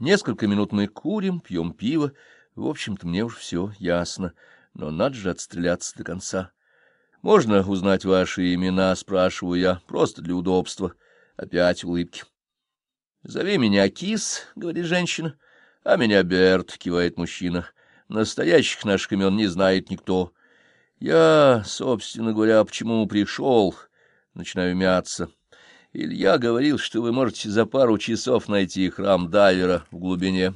Несколько минут мы курим, пьем пиво. В общем-то, мне уж все ясно, но надо же отстреляться до конца. Можно узнать ваши имена, спрашиваю я, просто для удобства. Опять улыбки. Зови меня Кис, говорит женщина, а меня Берт, кивает мужчина. Настоящих наших имен не знает никто. Я, собственно говоря, почему пришел, начинаю мяться. Илья говорил, что вы можете за пару часов найти храм Дайвера в глубине.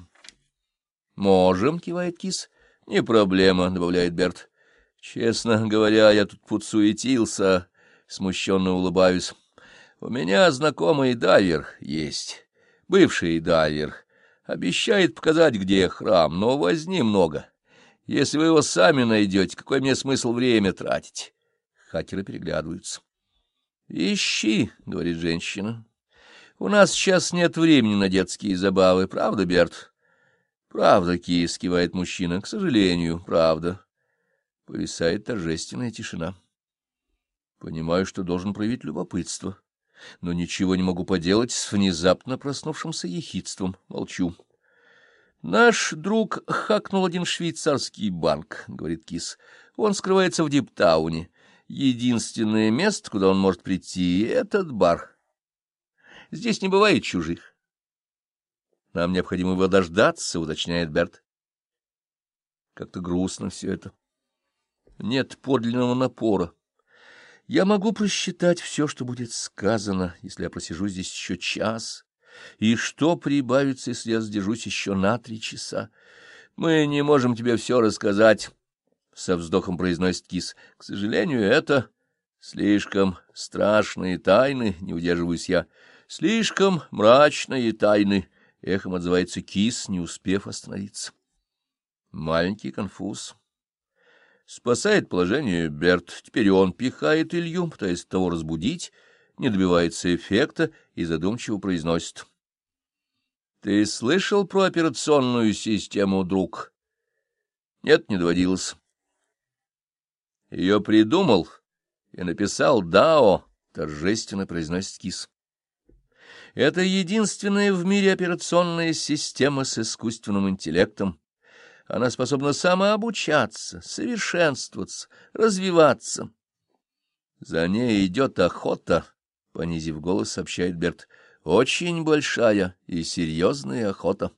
— Можем, — кивает кис. — Не проблема, — добавляет Берт. — Честно говоря, я тут подсуетился, смущенно улыбаюсь. У меня знакомый дайвер есть, бывший дайвер. Обещает показать, где храм, но возни много. Если вы его сами найдете, какой мне смысл время тратить? Хакеры переглядываются. «Ищи», — говорит женщина. «У нас сейчас нет времени на детские забавы, правда, Берт?» «Правда, Кис», — кивает мужчина, — «к сожалению, правда». Повисает торжественная тишина. Понимаю, что должен проявить любопытство, но ничего не могу поделать с внезапно проснувшимся ехидством. Молчу. «Наш друг хакнул один швейцарский банк», — говорит Кис. «Он скрывается в Диптауне». Единственное место, куда он может прийти, — этот бар. Здесь не бывает чужих. Нам необходимо его дождаться, — уточняет Берт. Как-то грустно все это. Нет подлинного напора. Я могу просчитать все, что будет сказано, если я просижу здесь еще час. И что прибавится, если я задержусь еще на три часа? Мы не можем тебе все рассказать со вздохом произносит кис. К сожалению, это слишком страшные тайны, не удерживаюсь я. Слишком мрачные тайны, эхом отзывается кис, не успев остановиться. Маленький конфуз. Спасает положение Берт. Теперь он пихает Илью, пытаясь того разбудить, не добивается эффекта и задумчиво произносит. — Ты слышал про операционную систему, друг? — Нет, не доводилось. Ее придумал и написал Дао, торжественно произносит Кис. Это единственная в мире операционная система с искусственным интеллектом. Она способна самообучаться, совершенствоваться, развиваться. За ней идет охота, — понизив голос, сообщает Берт. Очень большая и серьезная охота.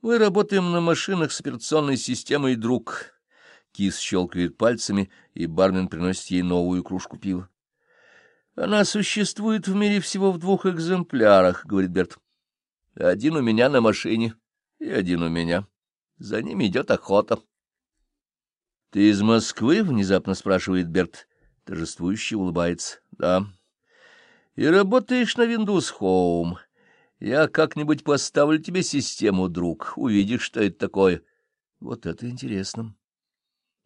Мы работаем на машинах с операционной системой «Друг». Кис щелкает пальцами, и бармен приносит ей новую кружку пива. — Она существует в мире всего в двух экземплярах, — говорит Берт. — Один у меня на машине и один у меня. За ними идет охота. — Ты из Москвы? — внезапно спрашивает Берт. Торжествующе улыбается. — Да. — И работаешь на Windows Home. Я как-нибудь поставлю тебе систему, друг. Увидишь, что это такое. Вот это интересно.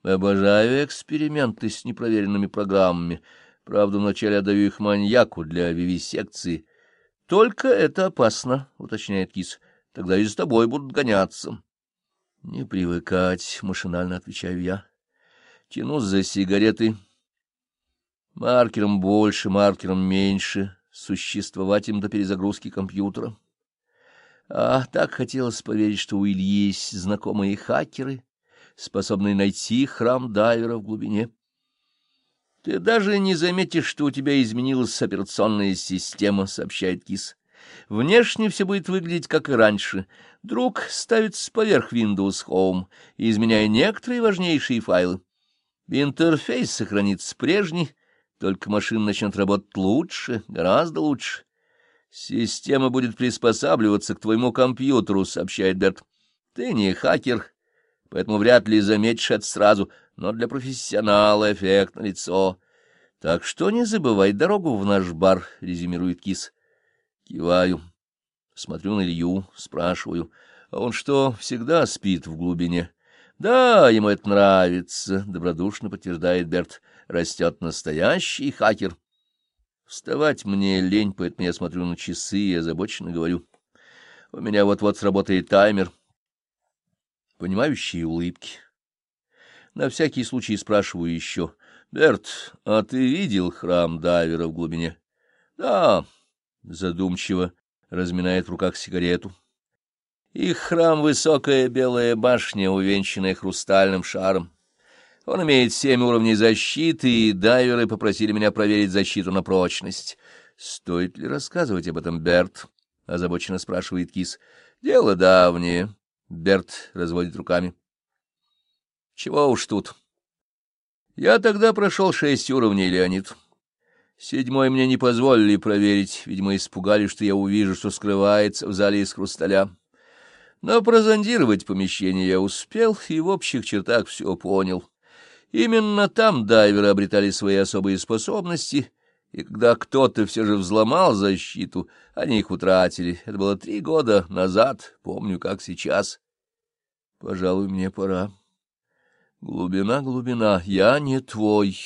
Обожаю эксперименты с непроверенными программами. Правда, вначале отдаю их маньяку для вивисекции. — Только это опасно, — уточняет кис. — Тогда и с тобой будут гоняться. — Не привыкать, — машинально отвечаю я. Тянусь за сигареты. Маркером больше, маркером меньше. Существовать им до перезагрузки компьютера. А так хотелось поверить, что у Ильи есть знакомые хакеры, способный найти храм дайвера в глубине. Ты даже не заметишь, что у тебя изменилась операционная система, сообщает Кис. Внешне все будет выглядеть как и раньше. Друг ставится поверх Windows Home, изменяя некоторые важнейшие файлы. Интерфейс сохранится прежний, только машина начнет работать лучше, гораздо лучше. Система будет приспосабливаться к твоему компьютеру, сообщает Берт. Ты не хакер, поэтому вряд ли заметишь это сразу, но для профессионала эффект лицо. Так что не забывай дорогу в наш бар, — резюмирует кис. Киваю, смотрю на Илью, спрашиваю, а он что, всегда спит в глубине? Да, ему это нравится, — добродушно подтверждает Берт. Растет настоящий хакер. Вставать мне лень, поэтому я смотрю на часы и озабоченно говорю. У меня вот-вот сработает таймер понимающие улыбки. На всякий случай спрашиваю еще. — Берт, а ты видел храм Дайвера в глубине? — Да, — задумчиво разминает в руках сигарету. Их храм — высокая белая башня, увенчанная хрустальным шаром. Он имеет семь уровней защиты, и дайверы попросили меня проверить защиту на прочность. — Стоит ли рассказывать об этом, Берт? — озабоченно спрашивает Кис. — Дело давнее. Берт разводит руками. — Чего уж тут. Я тогда прошел шесть уровней, Леонид. Седьмой мне не позволили проверить, видимо, испугались, что я увижу, что скрывается в зале из хрусталя. Но прозондировать помещение я успел и в общих чертах все понял. Именно там дайверы обретали свои особые способности, и когда кто-то все же взломал защиту, они их утратили. Это было три года назад, помню, как сейчас. Пожалуй, мне пора. Глубина, глубина, я не твой.